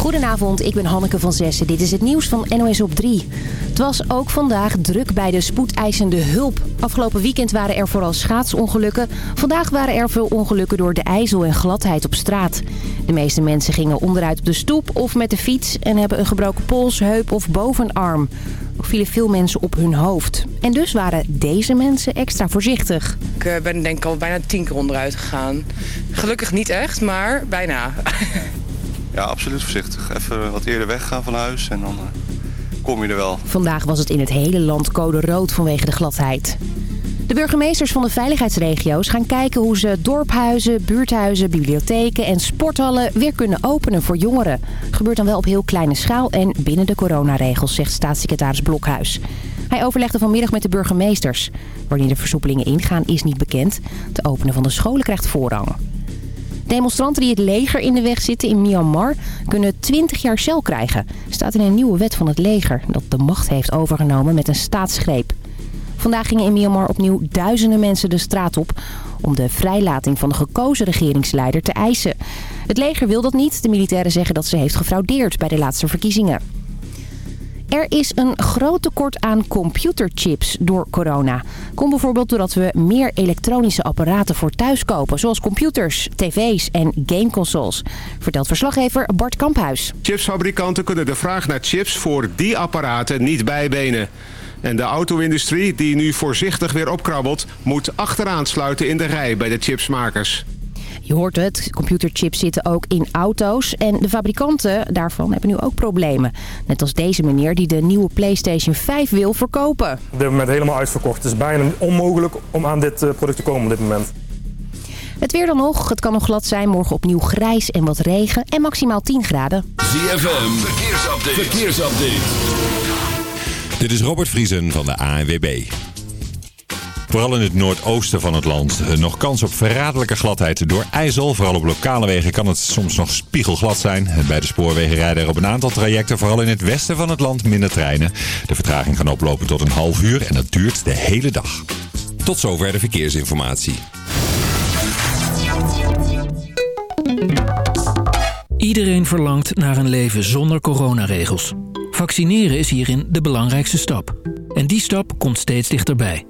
Goedenavond, ik ben Hanneke van Zessen. Dit is het nieuws van NOS op 3. Het was ook vandaag druk bij de spoedeisende hulp. Afgelopen weekend waren er vooral schaatsongelukken. Vandaag waren er veel ongelukken door de ijzel en gladheid op straat. De meeste mensen gingen onderuit op de stoep of met de fiets... en hebben een gebroken pols, heup of bovenarm. Ook vielen veel mensen op hun hoofd. En dus waren deze mensen extra voorzichtig. Ik eh, ben denk ik al bijna tien keer onderuit gegaan. Gelukkig niet echt, maar bijna. Ja, absoluut voorzichtig. Even wat eerder weggaan van huis en dan eh, kom je er wel. Vandaag was het in het hele land code rood vanwege de gladheid. De burgemeesters van de veiligheidsregio's gaan kijken hoe ze dorphuizen, buurthuizen, bibliotheken en sporthallen weer kunnen openen voor jongeren. Gebeurt dan wel op heel kleine schaal en binnen de coronaregels, zegt staatssecretaris Blokhuis. Hij overlegde vanmiddag met de burgemeesters. Wanneer de versoepelingen ingaan is niet bekend. Het openen van de scholen krijgt voorrang. Demonstranten die het leger in de weg zitten in Myanmar kunnen 20 jaar cel krijgen. Staat in een nieuwe wet van het leger dat de macht heeft overgenomen met een staatsgreep. Vandaag gingen in Myanmar opnieuw duizenden mensen de straat op om de vrijlating van de gekozen regeringsleider te eisen. Het leger wil dat niet. De militairen zeggen dat ze heeft gefraudeerd bij de laatste verkiezingen. Er is een groot tekort aan computerchips door corona. Komt bijvoorbeeld doordat we meer elektronische apparaten voor thuis kopen. Zoals computers, tv's en gameconsoles. Vertelt verslaggever Bart Kamphuis. Chipsfabrikanten kunnen de vraag naar chips voor die apparaten niet bijbenen. En de auto-industrie, die nu voorzichtig weer opkrabbelt... moet achteraan sluiten in de rij bij de chipsmakers. Je hoort het, computerchips zitten ook in auto's. En de fabrikanten daarvan hebben nu ook problemen. Net als deze meneer die de nieuwe PlayStation 5 wil verkopen. Op dit moment helemaal uitverkocht. Het is bijna onmogelijk om aan dit eh, product te komen op dit moment. Het weer dan nog. Het kan nog glad zijn. Morgen opnieuw grijs en wat regen. En maximaal 10 graden. ZFM, verkeersupdate. verkeersupdate. Dit is Robert Vriesen van de ANWB. Vooral in het noordoosten van het land. Eh, Nog kans op verraderlijke gladheid door ijzel. Vooral op lokale wegen kan het soms nog spiegelglad zijn. Bij de spoorwegen rijden er op een aantal trajecten, vooral in het westen van het land, minder treinen. De vertraging kan oplopen tot een half uur en dat duurt de hele dag. Tot zover de verkeersinformatie. Iedereen verlangt naar een leven zonder coronaregels. Vaccineren is hierin de belangrijkste stap. En die stap komt steeds dichterbij.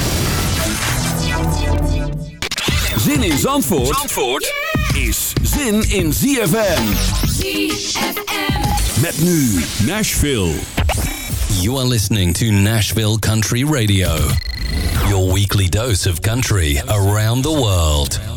Zin in Zandvoort, Zandvoort is zin in ZFM. ZFM. Met nu Nashville. You are listening to Nashville Country Radio. Your weekly dose of country around the world.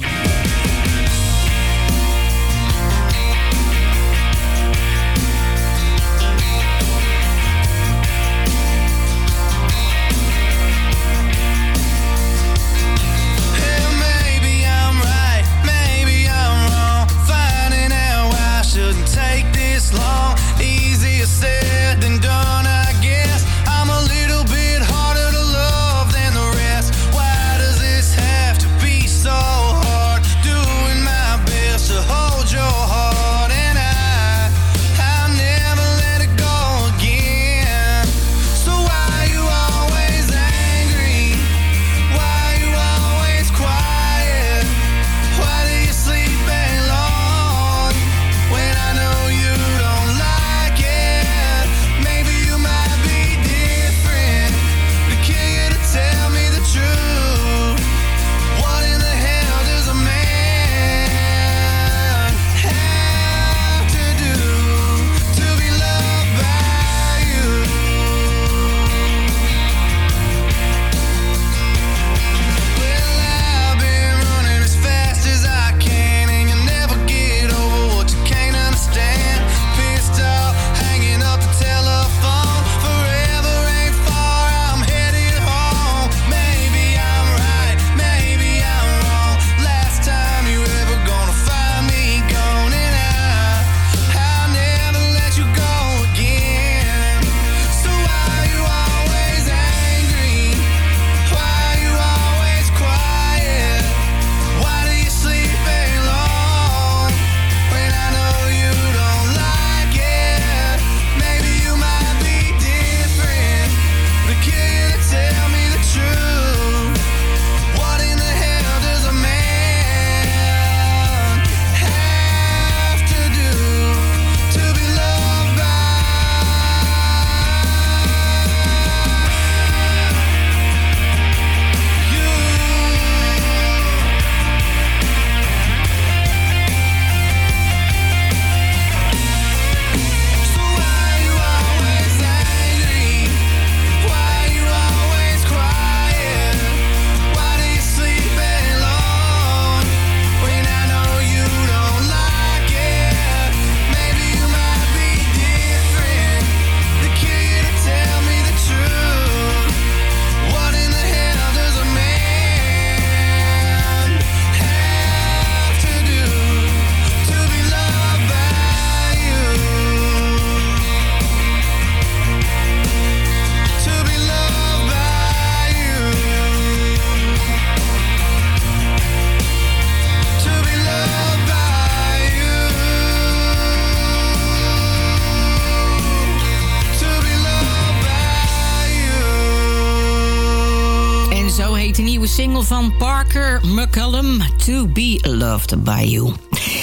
Loved By You.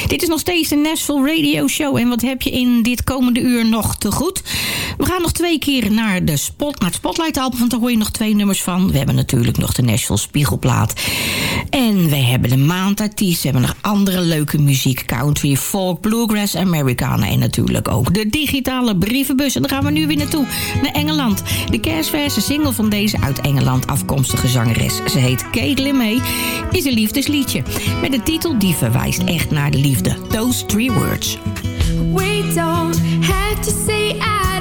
Dit is nog steeds de Nashville Radio Show. En wat heb je in dit komende uur nog te goed? We gaan nog twee keer naar, de spot, naar het Spotlight album, want daar hoor je nog twee nummers van. We hebben natuurlijk nog de Nashville Spiegelplaat. En we hebben de maandartiest. We hebben nog andere leuke muziek. Country, folk, bluegrass, Americana. En natuurlijk ook de digitale brievenbus. En daar gaan we nu weer naartoe. Naar Engeland. De kerstverse single van deze uit Engeland afkomstige zangeres. Ze heet Caitlin May. Is een liefdesliedje. Met een titel die verwijst echt naar de liefde. Those three words. We don't have to say eye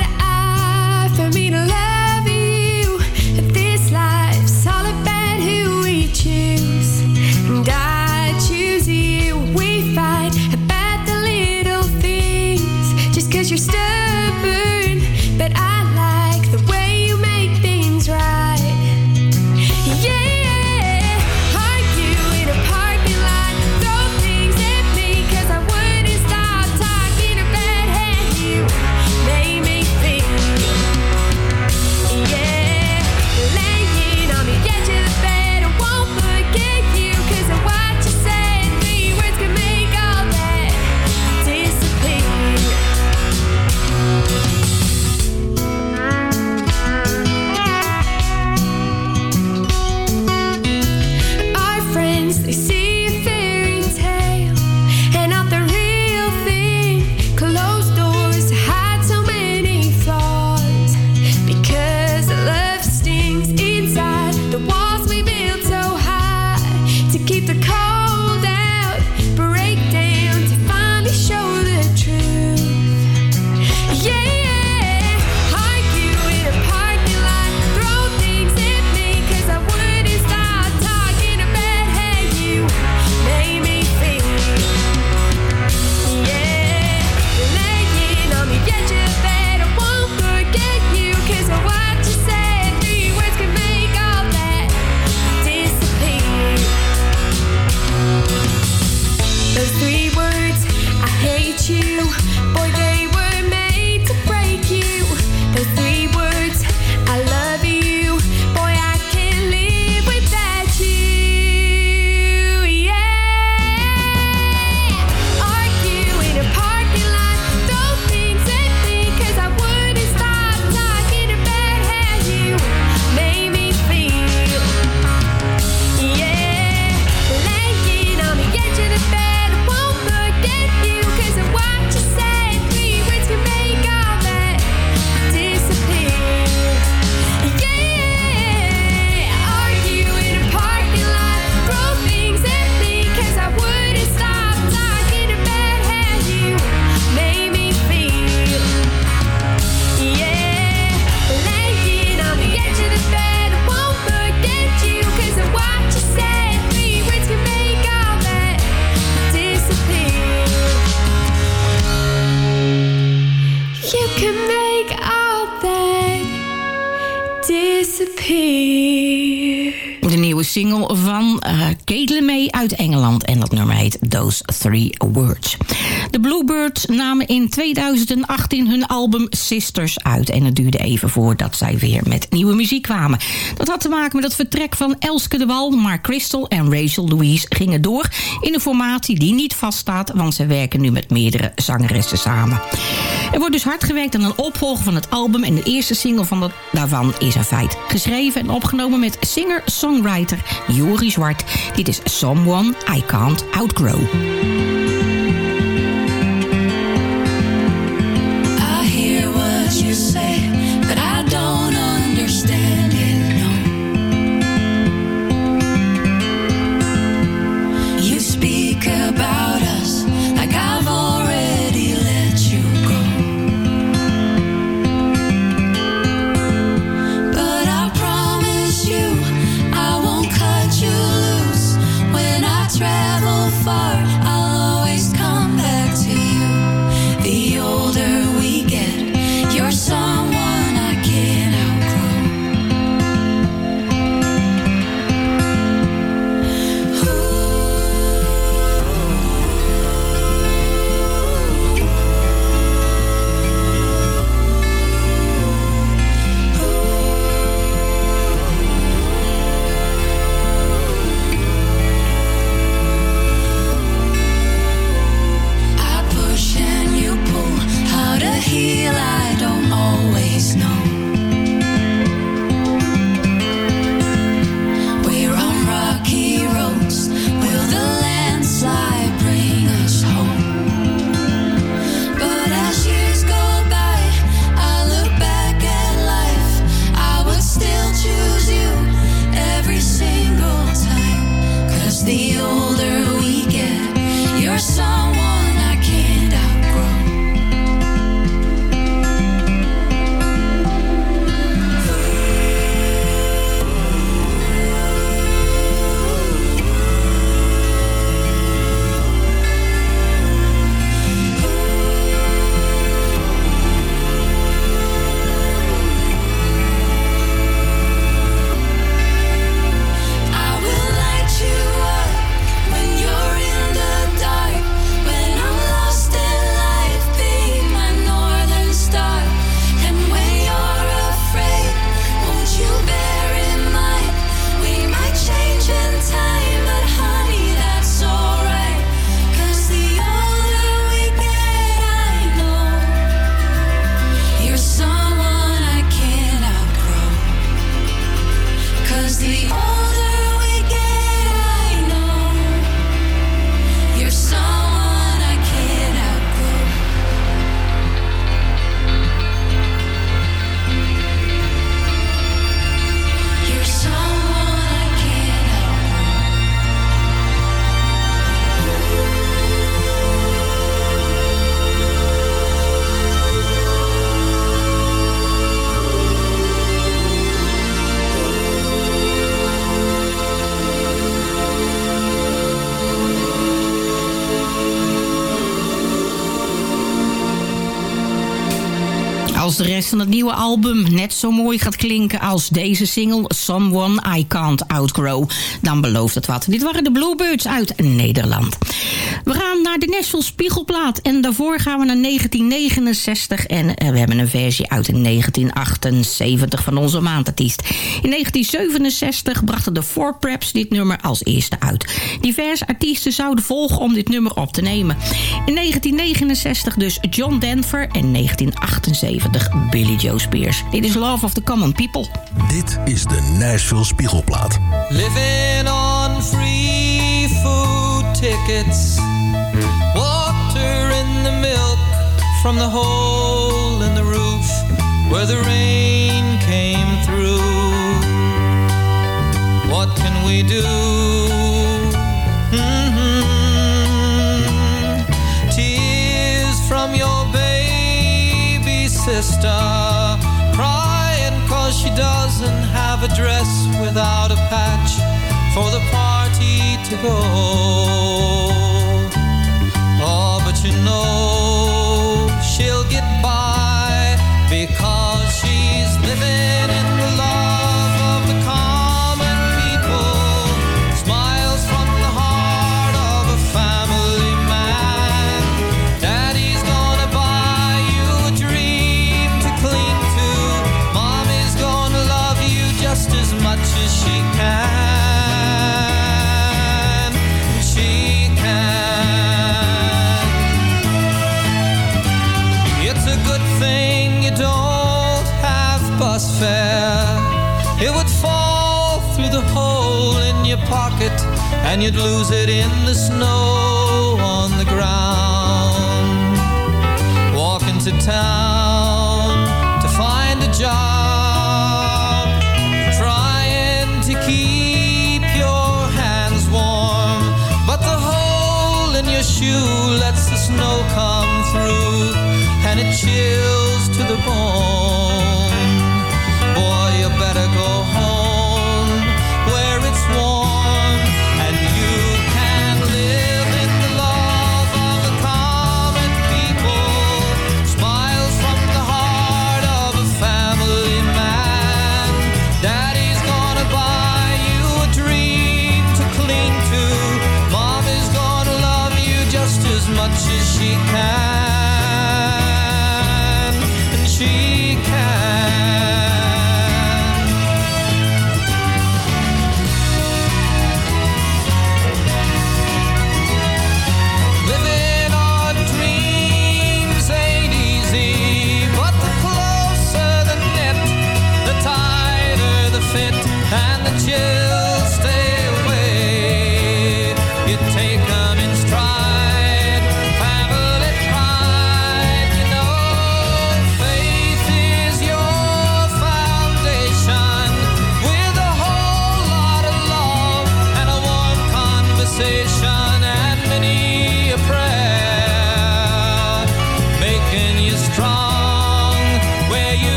Three Words. De Bluebirds namen in 2018 hun album Sisters uit. En het duurde even voordat zij weer met nieuwe muziek kwamen. Dat had te maken met het vertrek van Elske de Wal. Maar Crystal en Rachel Louise gingen door in een formatie die niet vaststaat. Want ze werken nu met meerdere zangeressen samen. Er wordt dus hard gewerkt aan een opvolger van het album. En de eerste single van dat, daarvan is een feit. Geschreven en opgenomen met singer-songwriter Jori Zwart. Dit is Someone I Can't Outgrow. Van het nieuwe album net zo mooi gaat klinken als deze single Someone I Can't Outgrow, dan belooft het wat. Dit waren de Bluebirds uit Nederland. We gaan naar de Nashville Spiegelplaat en daarvoor gaan we naar 1969 en eh, we hebben een versie uit 1978 van onze maandartiest. In 1967 brachten de Four Preps dit nummer als eerste uit. Diverse artiesten zouden volgen om dit nummer op te nemen. In 1969 dus John Denver en 1978 Billy Joe Spears. Dit is Love of the Common People. Dit is de Nashville Spiegelplaat. Living on free food tickets. From the hole in the roof where the rain came through. What can we do? Mhm. Tears from your baby sister crying cause she doesn't have a dress without a patch for the party to go. Oh, but you know she'll get by because she's living in and you'd lose it in the snow on the ground. Walk into town to find a job,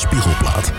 Spiegelplaat.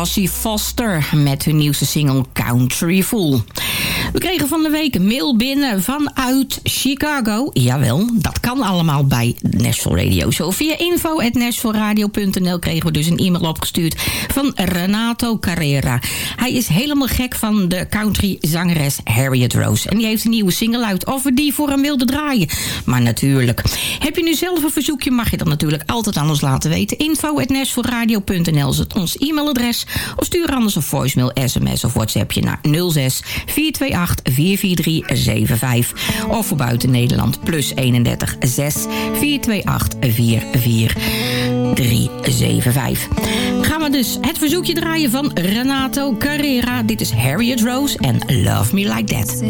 Rossi Foster met hun nieuwste single Country Fool. We kregen van de week een mail binnen vanuit Chicago. Jawel, dat kan allemaal bij Nashville Radio. Zo via info.nashvilleradio.nl kregen we dus een e-mail opgestuurd van Renato Carrera. Hij is helemaal gek van de country zangeres Harriet Rose. En die heeft een nieuwe single uit. Of we die voor hem wilden draaien. Maar natuurlijk. Heb je nu zelf een verzoekje, mag je dat natuurlijk altijd aan ons laten weten. info.nashvilleradio.nl is het ons e-mailadres. Of stuur anders een voicemail, sms of whatsappje naar 06 428 44375. Of voor buiten Nederland plus 31 6 428 44375. Gaan we dus het verzoekje draaien van Renato Carrera. Dit is Harriet Rose en Love Me Like That.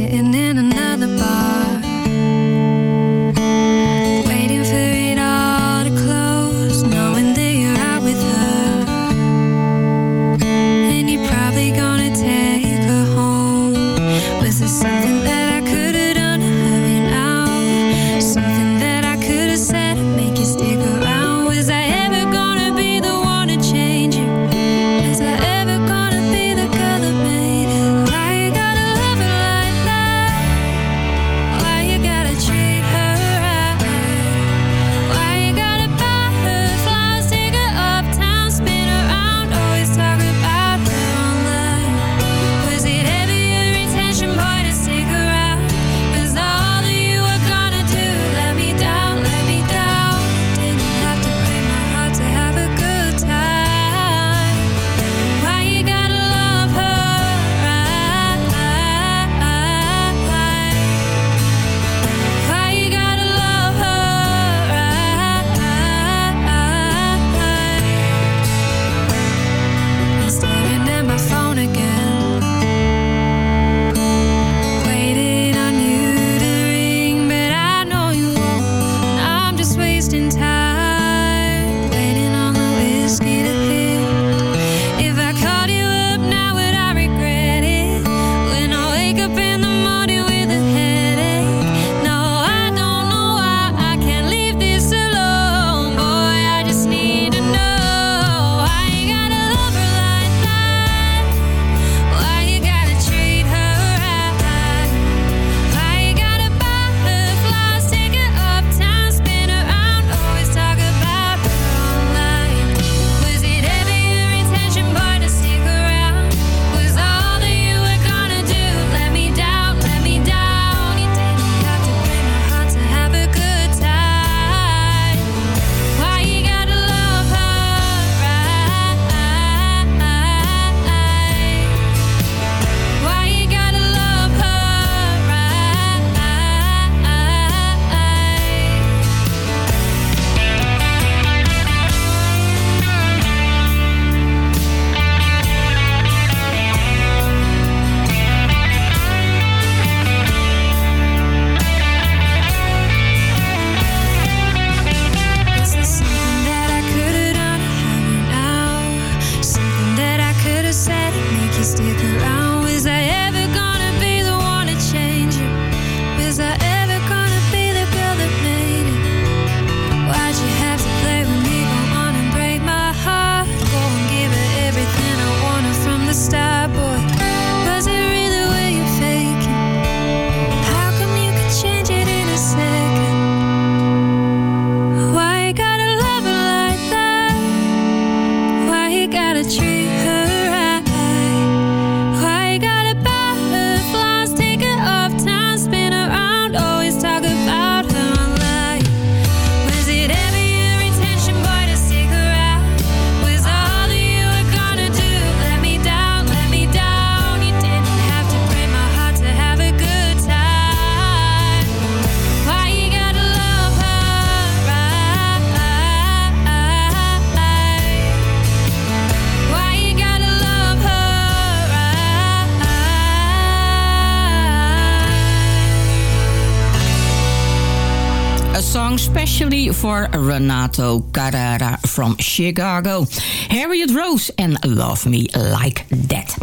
Renato Carrera from Chicago. Harriet Rose en Love Me Like That.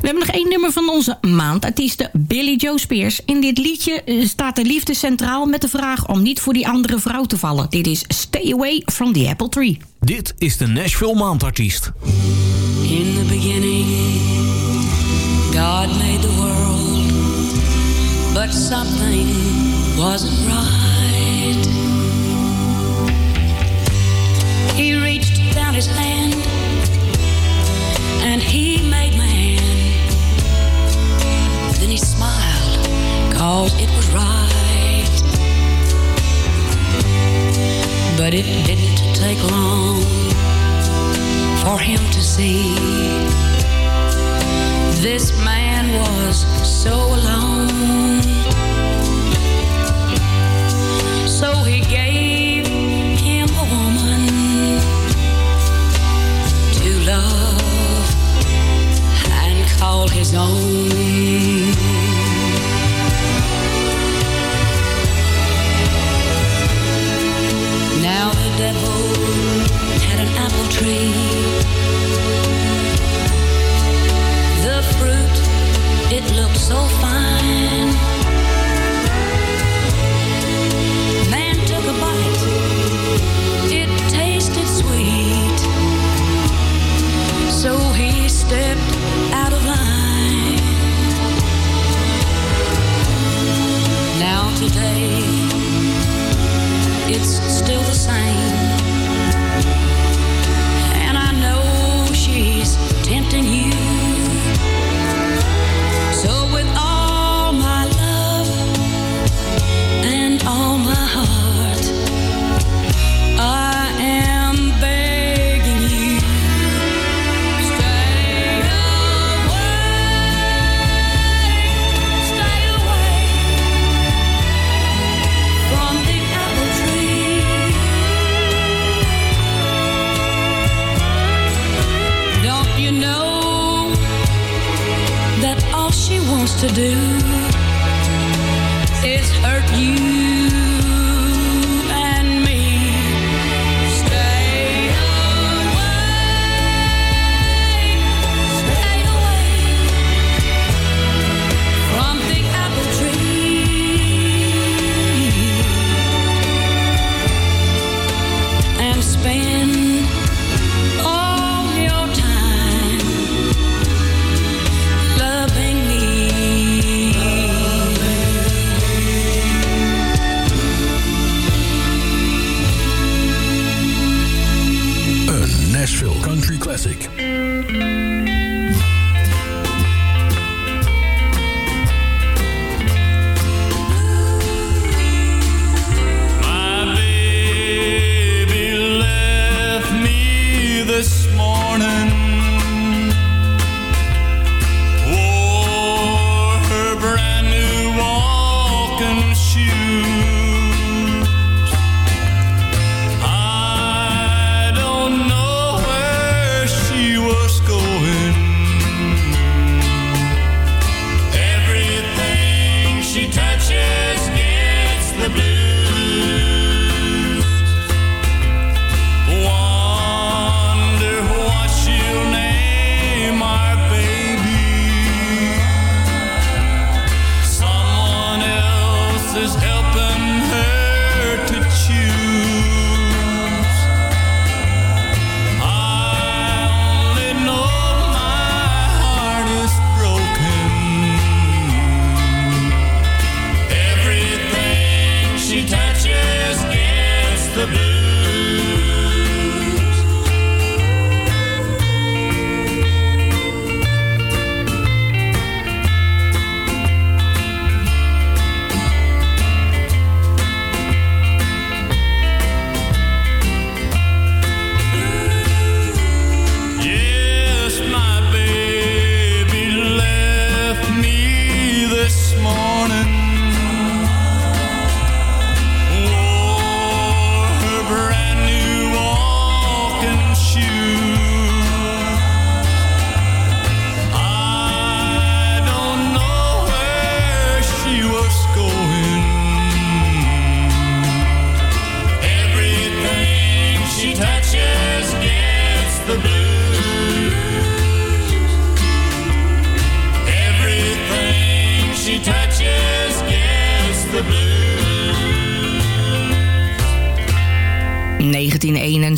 We hebben nog één nummer van onze maandartiesten, Billy Joe Spears. In dit liedje eh, staat de liefde centraal met de vraag om niet voor die andere vrouw te vallen. Dit is Stay Away from the Apple Tree. Dit is de Nashville Maandartiest. In the beginning, God made the world, but something wasn't right. his hand, and he made my hand. Then he smiled, cause it was right. But it didn't take long for him to see. This man was so alone. 笑你。to do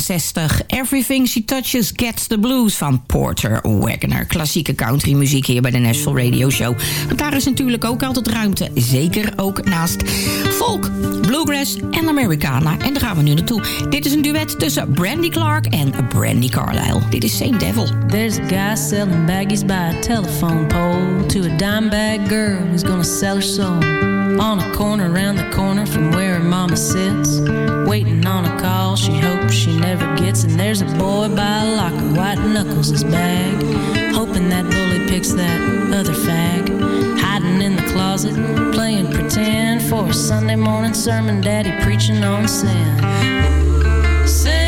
1961. Everything She Touches Gets the Blues van Porter Wagoner. Klassieke country muziek hier bij de Nashville Radio Show. Want daar is natuurlijk ook altijd ruimte. Zeker ook naast folk, bluegrass en Americana. En daar gaan we nu naartoe. Dit is een duet tussen Brandy Clark en Brandy Carlisle. Dit is Same Devil. There's a guy selling baggies by a telephone pole to a dime bag girl who's gonna sell her soul. On a corner around the corner from where her mama sits. Waiting on a call she hopes she never gets. And there's a boy by a locker, white knuckles his bag. Hoping that bully picks that other fag. Hiding in the closet, playing pretend for a Sunday morning sermon. Daddy preaching on sin. Same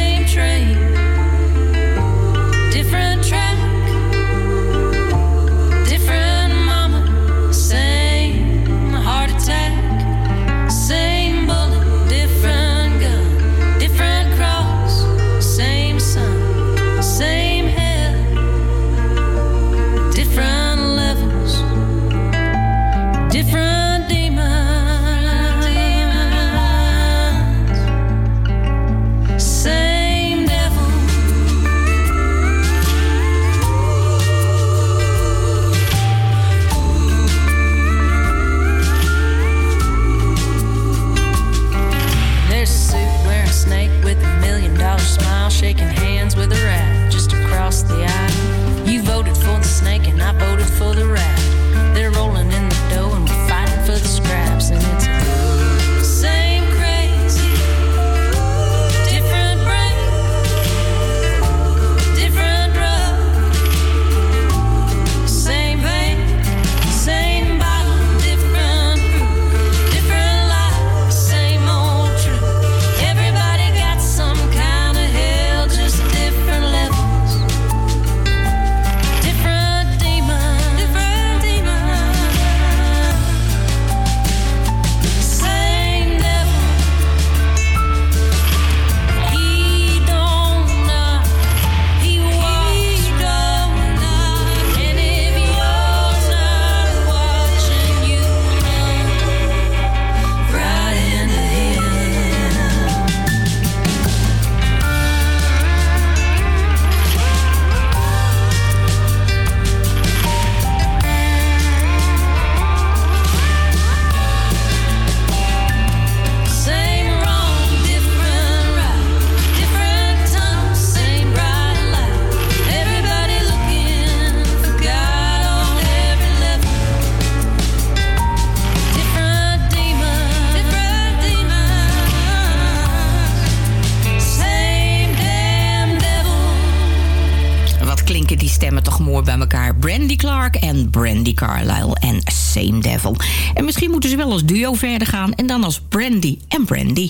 Brandy Carlisle en Same Devil. En misschien moeten ze wel als duo verder gaan... en dan als Brandy en Brandy.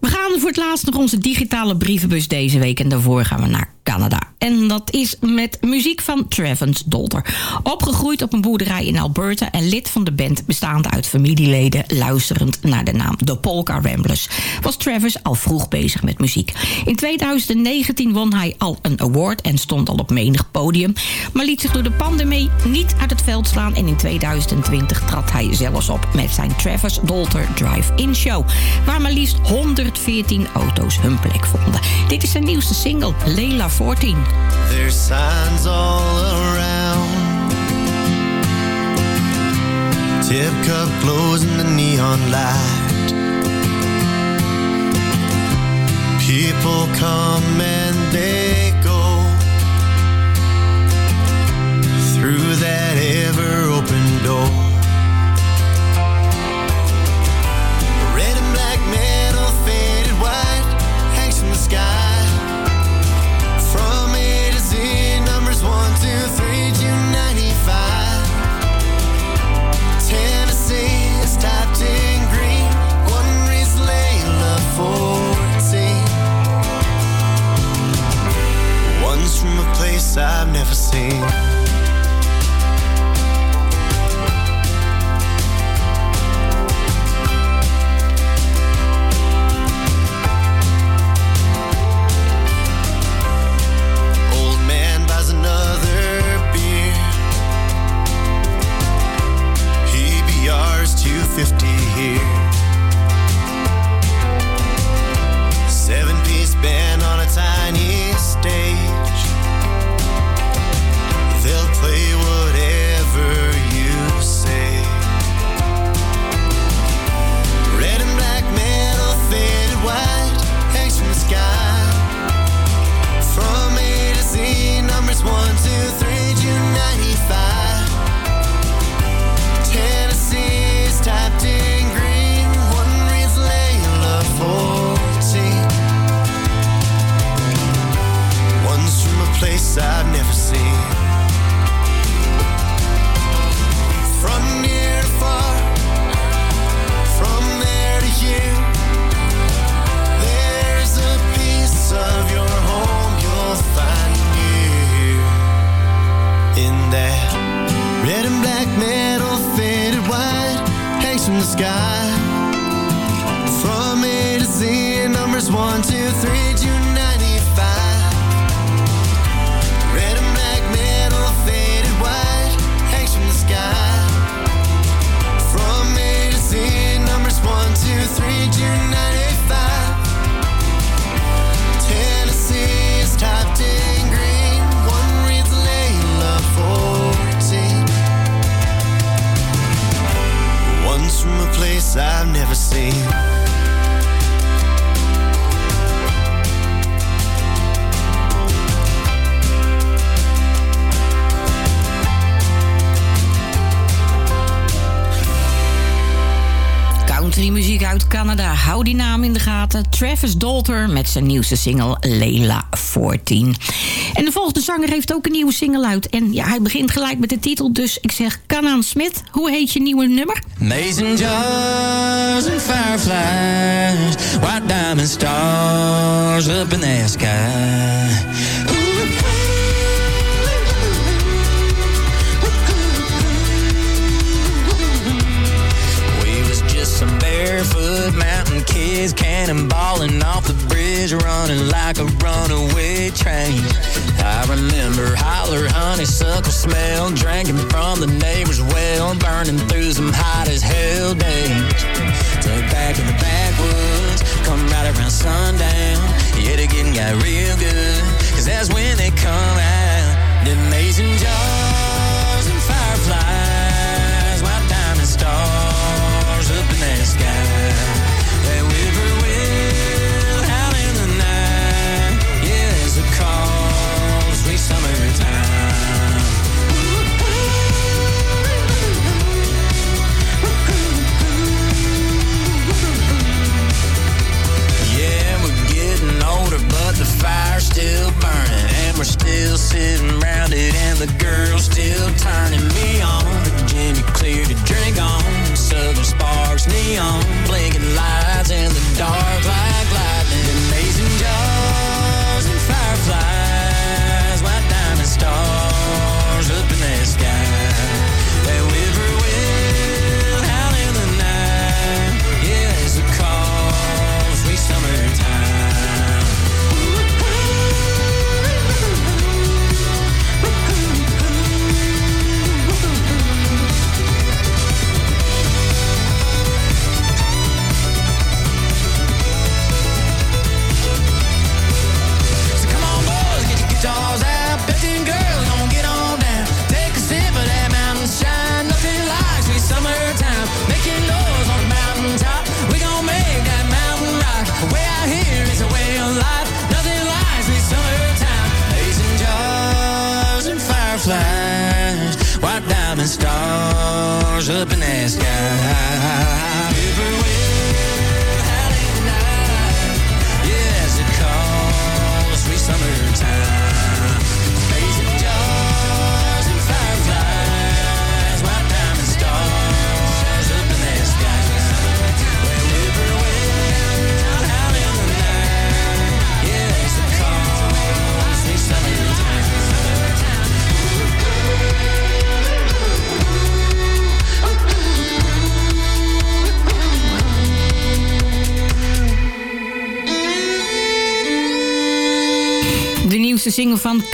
We gaan voor het laatst nog onze digitale brievenbus deze week... en daarvoor gaan we naar Canada. En dat is met muziek van Travis Dolter. Opgegroeid op een boerderij in Alberta... en lid van de band bestaande uit familieleden... luisterend naar de naam The Polka Ramblers... was Travis al vroeg bezig met muziek. In 2019 won hij al een award en stond al op menig podium... maar liet zich door de pandemie niet uit het veld slaan... en in 2020 trad hij zelfs op met zijn Travis Dolter Drive-In Show... waar maar liefst 114 auto's hun plek vonden. Dit is zijn nieuwste single, Leila 14. There's signs all around. Tip cup glows in the neon light. People come and they go through that ever seen I've never seen. Canada. Hou die naam in de gaten. Travis Dalter met zijn nieuwste single Layla 14. En de volgende zanger heeft ook een nieuwe single uit. En ja, hij begint gelijk met de titel. Dus ik zeg, Canaan Smith, hoe heet je nieuwe nummer? Mason jars and fireflies, white diamond stars up in the sky. Kids cannonballing off the bridge, running like a runaway train. I remember holler honeysuckle smell, drinking from the neighbor's well, burning through some hot as hell days. Tuck back in the backwoods, come right around sundown. Yeah, the getting got real good, cause that's when they come out. The amazing jars but the fire's still burning, and we're still sitting around it, and the girl's still turning me on. Virginia clear to drink on, Southern sparks, neon, blinking lights in the dark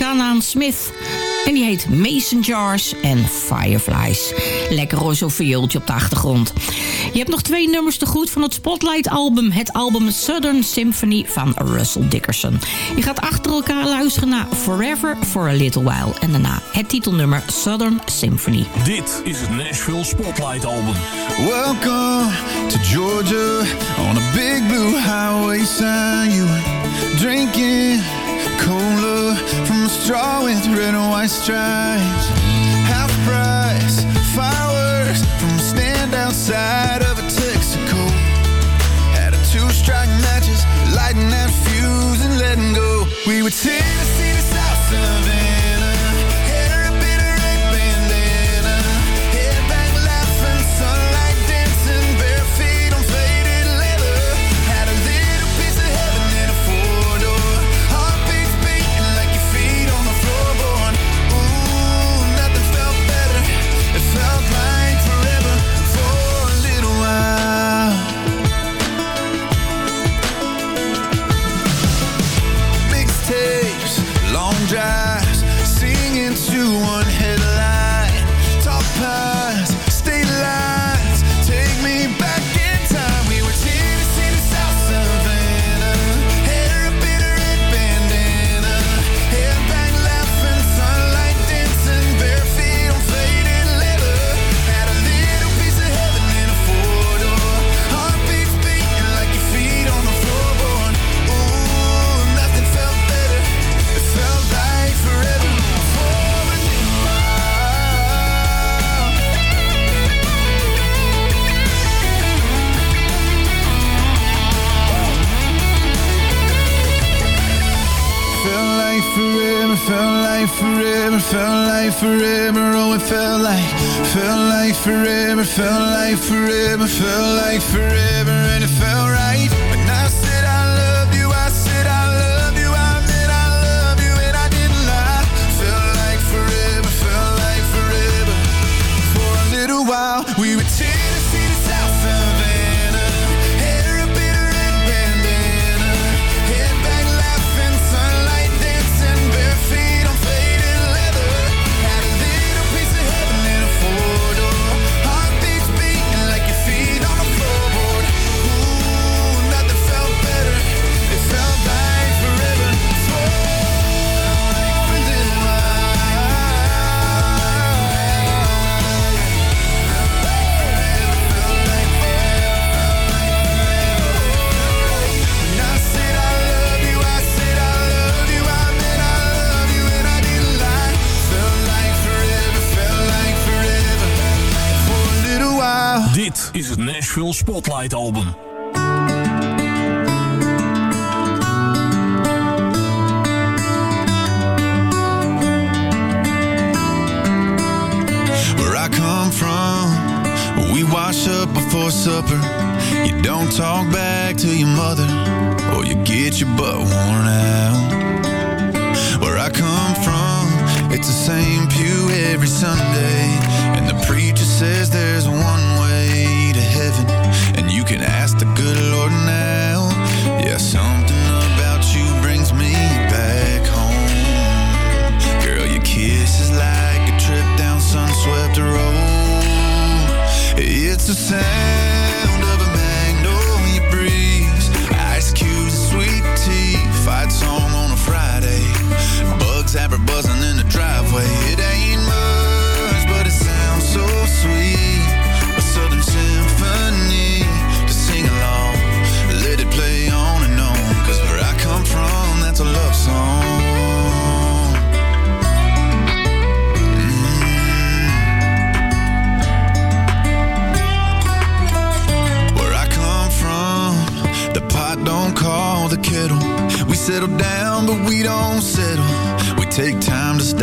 Canaan Smith. En die heet Mason Jars and Fireflies. Lekker roze viooltje op de achtergrond. Je hebt nog twee nummers te goed van het Spotlight-album. Het album Southern Symphony van Russell Dickerson. Je gaat achter elkaar luisteren naar Forever for a Little While. En daarna het titelnummer Southern Symphony. Dit is het Nashville Spotlight Album. Welcome to Georgia on a big blue highway sign. You drinking cola from a straw with red and white stripes. Half price fireworks from a stand outside of a Texaco. Had a two strike matches, lighting that fuse and letting go. We would Tennessee to South Savannah. felt like forever, oh it felt like. Felt like forever, felt like forever, felt like forever.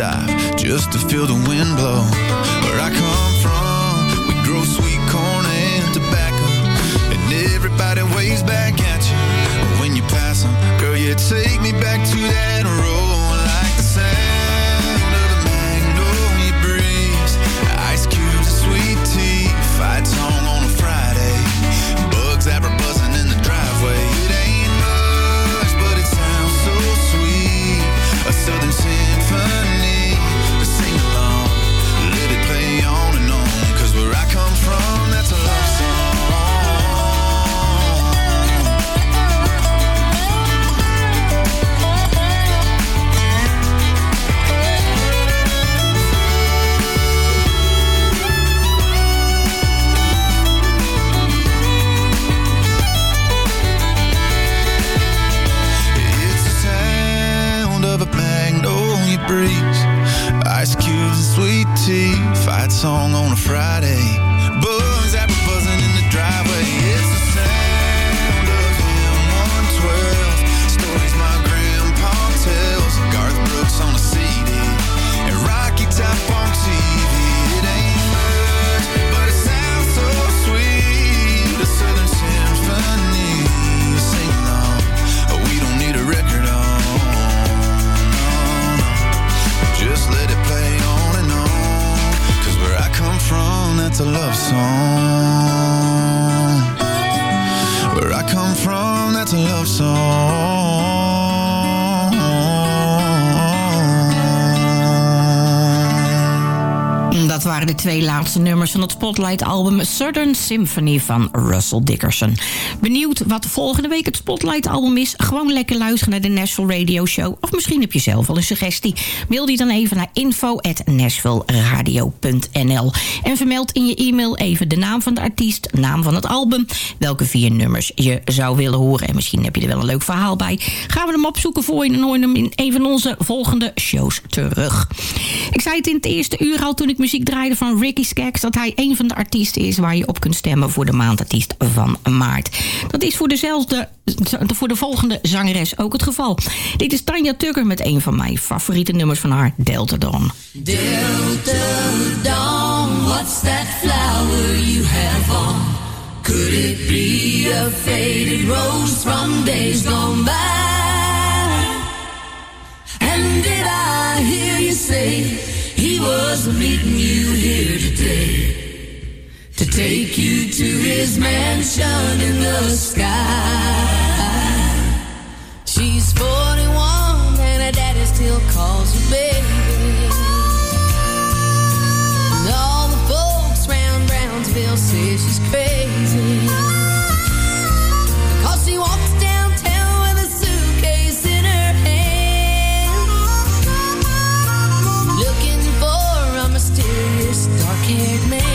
drive just to feel the wind blow. Where I come from, we grow sweet corn and tobacco, and everybody waves back at you. But when you pass them, girl, you take song. Where I come from, that's a love song. waren de twee laatste nummers van het Spotlight-album Southern Symphony van Russell Dickerson. Benieuwd wat volgende week het Spotlight-album is? Gewoon lekker luisteren naar de Nashville Radio Show. Of misschien heb je zelf al een suggestie. Mail die dan even naar info.nashvilleradio.nl En vermeld in je e-mail even de naam van de artiest, naam van het album, welke vier nummers je zou willen horen. En misschien heb je er wel een leuk verhaal bij. Gaan we hem opzoeken voor je en hoor hem in een van onze volgende shows terug. Ik zei het in het eerste uur al toen ik muziek draaide van Ricky Skaggs dat hij een van de artiesten is waar je op kunt stemmen voor de maandartiest van maart. Dat is voor dezelfde voor de volgende zangeres ook het geval. Dit is Tanja Tucker met een van mijn favoriete nummers van haar, Delta Dawn. Delta Dawn, what's that flower you have on? Could it be a faded rose from days gone by? And did I hear you say... was meeting you here today to take you to his mansion in the sky. She's 41 and her daddy still calls her baby. And all the folks round Brownsville say she's crazy. dark it man.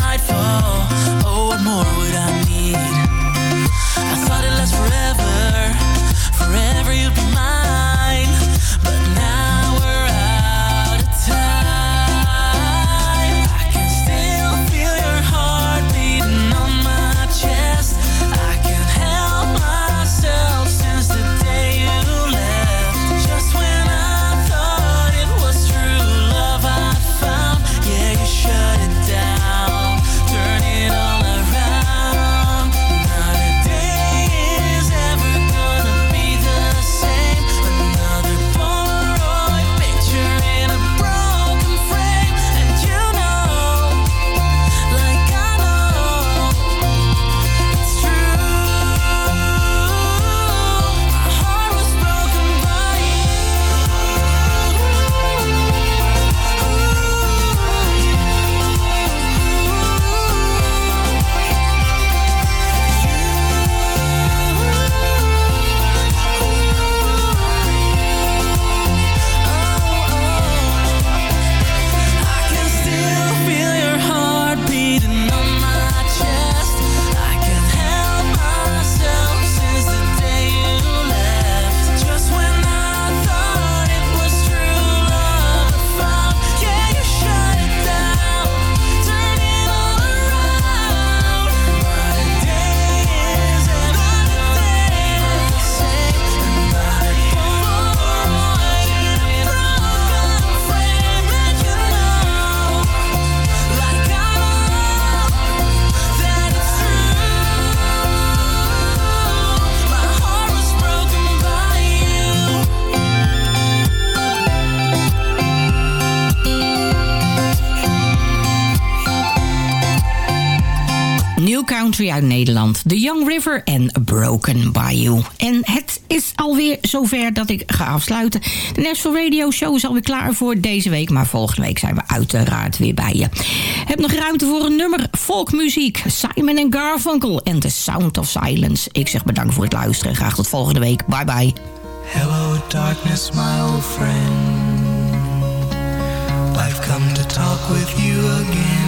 nightfall. Oh, what more uit Nederland. The Young River en Broken Bayou. En het is alweer zover dat ik ga afsluiten. De Nashville Radio Show is alweer klaar voor deze week. Maar volgende week zijn we uiteraard weer bij je. Heb nog ruimte voor een nummer folkmuziek. Simon Garfunkel en The Sound of Silence. Ik zeg bedankt voor het luisteren. Graag tot volgende week. Bye bye. Hello, darkness, my old friend. I've come to talk with you again.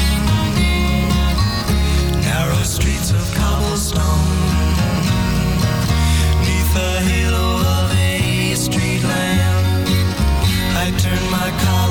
turned my collar